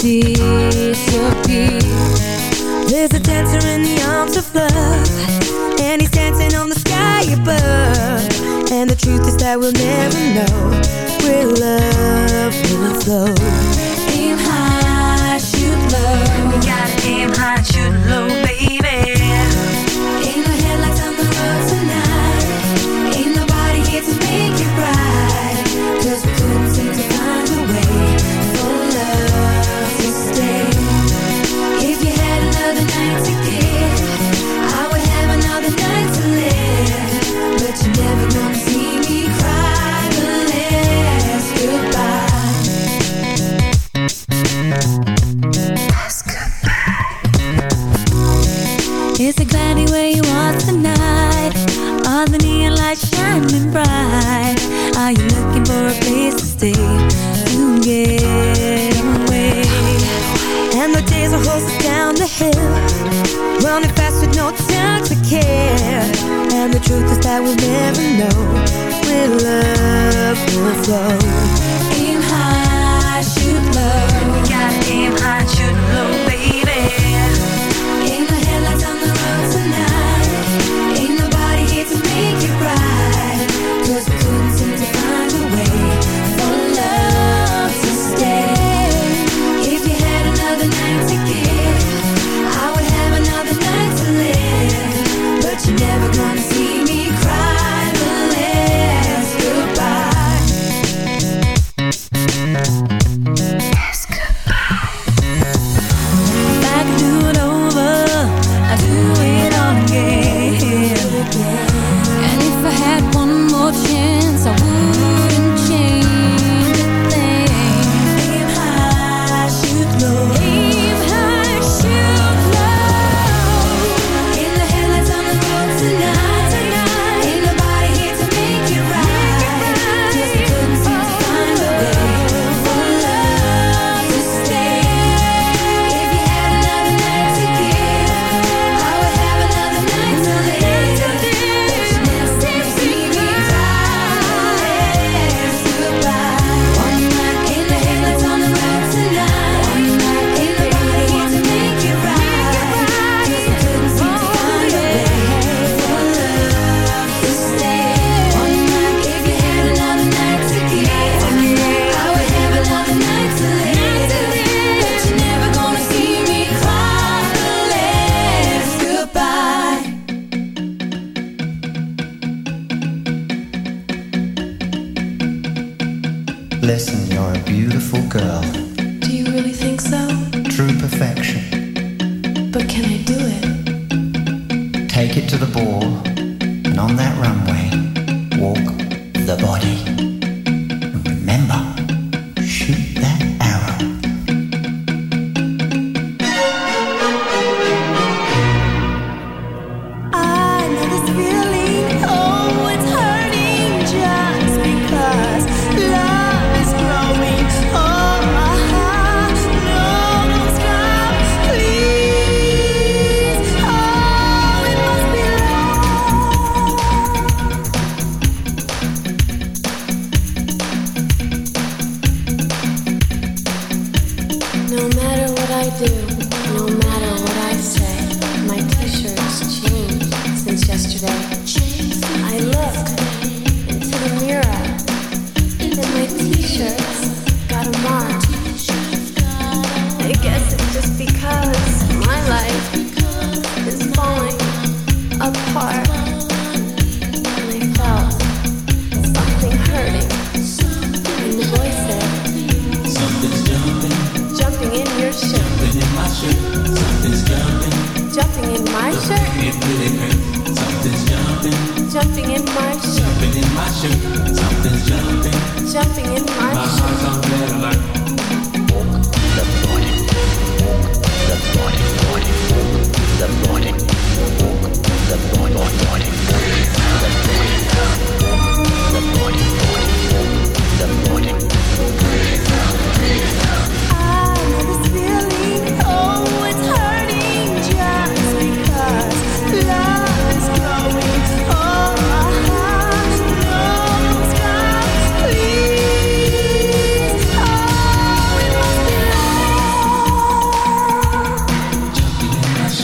disappear, There's a dancer in the arms of love And he's dancing on the sky above. And the truth is that we'll never know Where love will flow. that we'll never know. Where love will flow.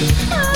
Oh.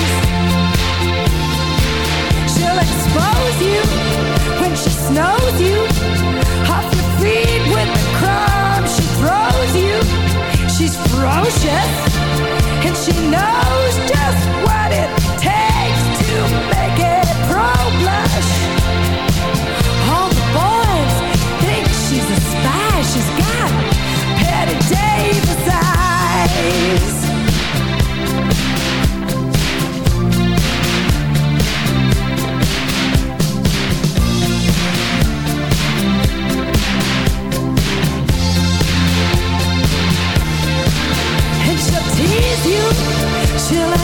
Knows you Off your feet with the crumb. she throws you She's ferocious And she knows just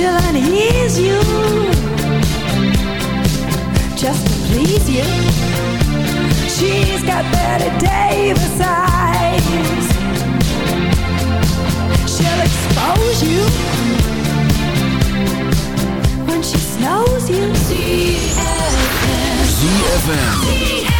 She'll unease you. Just to please you. She's got Bette Davis eyes. She'll expose you. When she snows you. ZFM.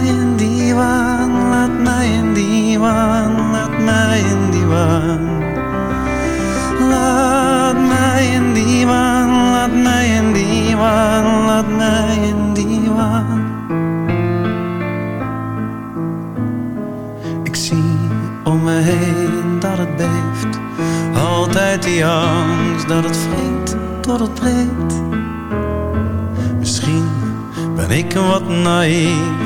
mij in die waan, laat mij in die waan, laat mij in die waan. Laat mij in die waan, laat mij in die waan, laat mij in die waan. Ik zie om me heen dat het beeft, altijd die angst dat het vreemd tot het breekt. Misschien ben ik wat naïef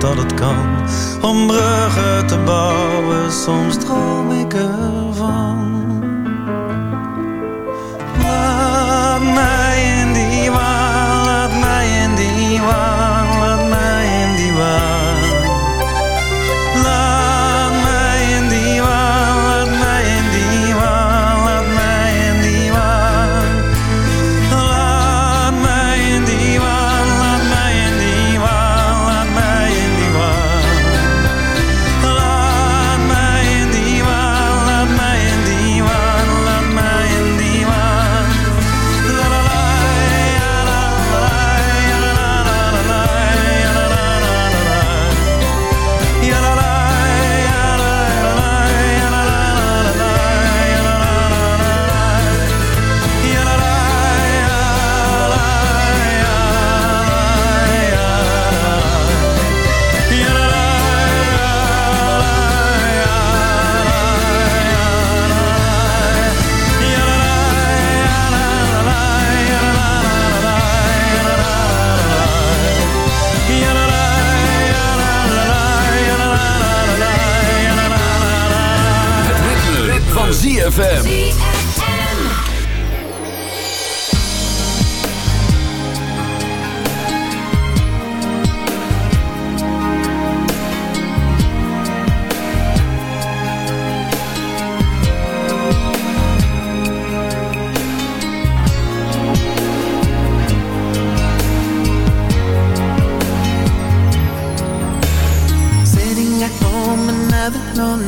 dat het kan. Om bruggen te bouwen, soms droom ik ervan.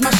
my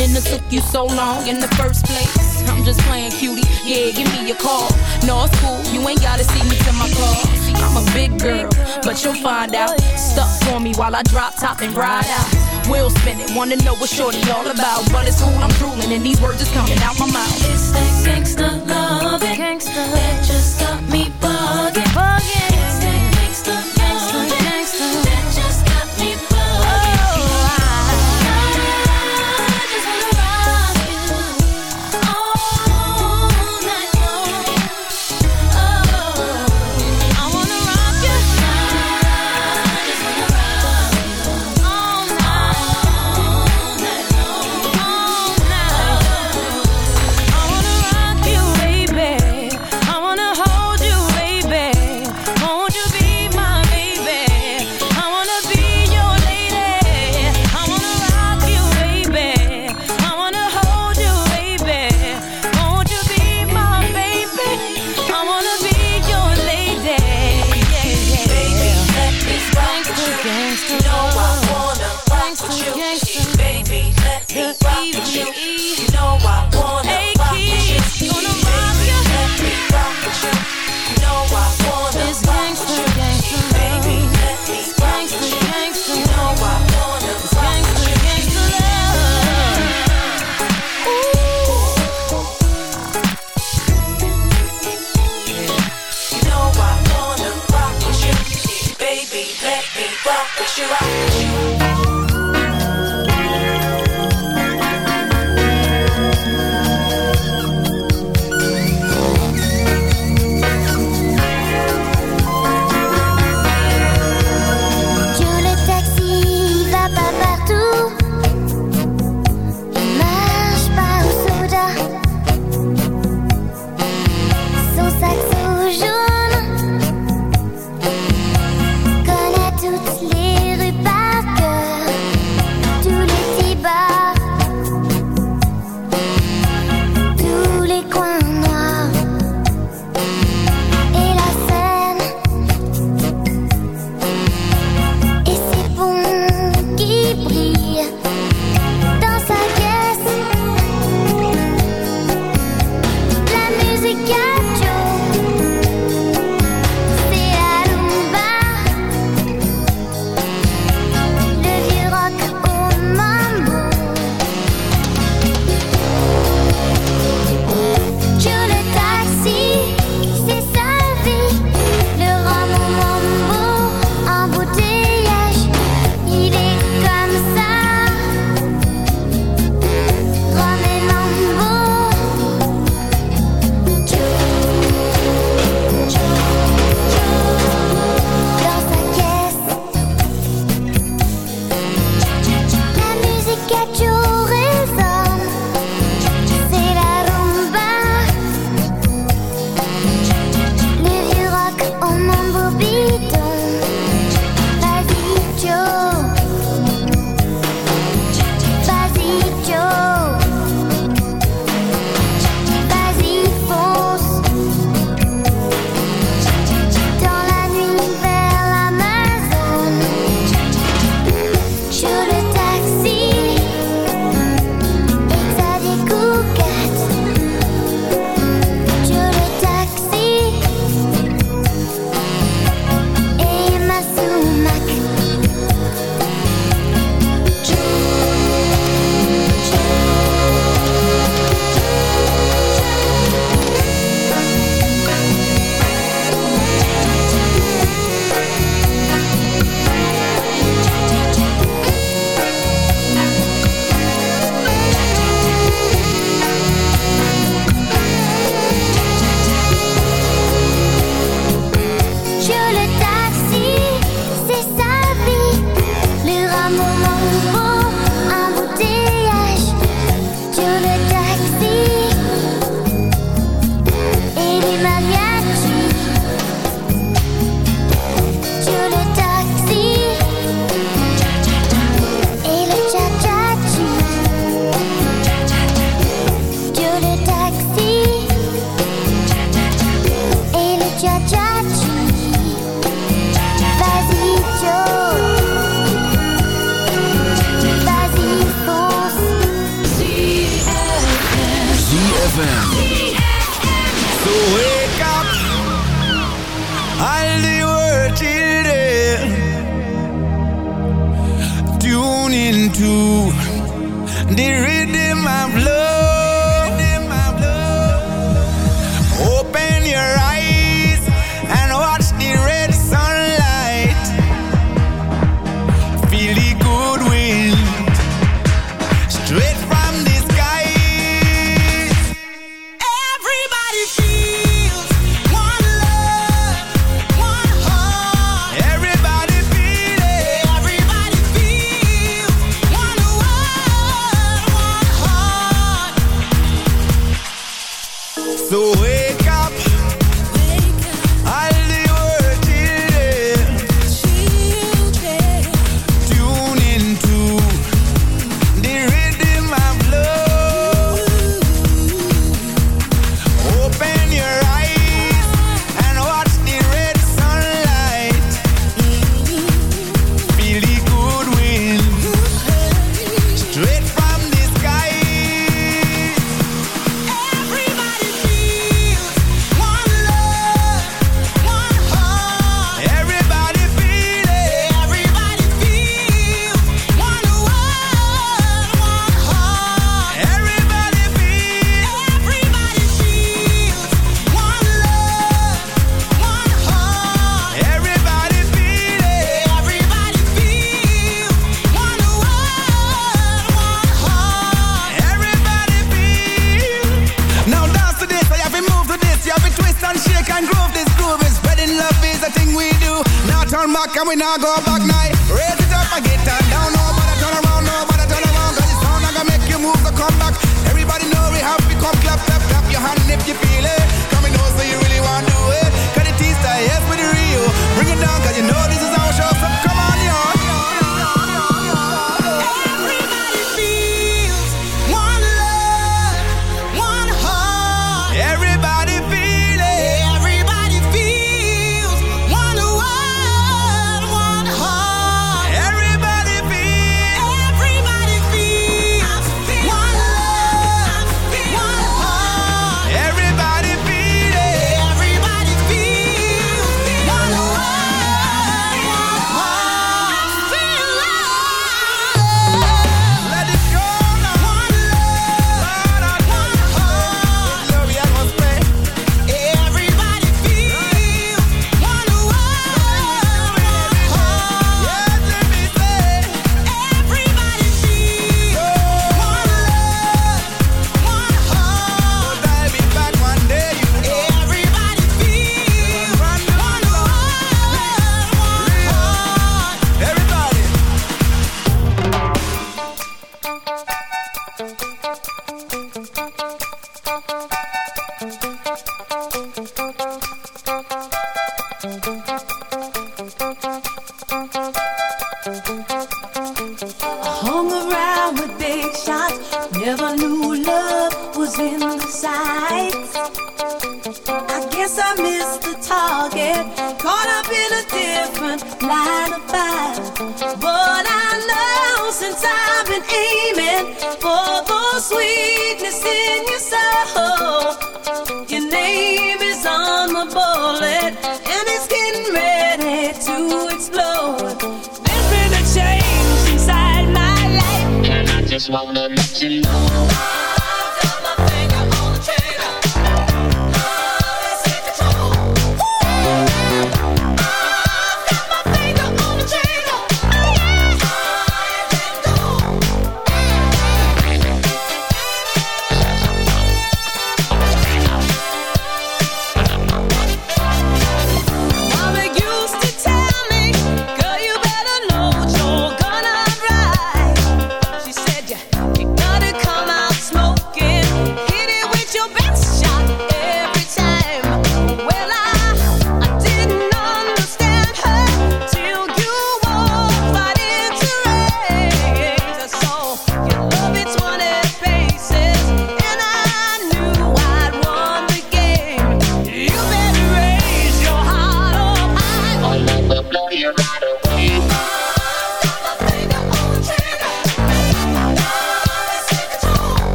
in have took you so long in the first place. I'm just playing cutie, yeah, give me a call. No, it's cool, you ain't gotta see me to my car. I'm a big girl, but you'll find out. Stuck for me while I drop top and ride out. Wheel spinning, wanna know what shorty all about. But it's cool, I'm drooling, and these words is coming out my mouth. It's that gangsta love, that just got me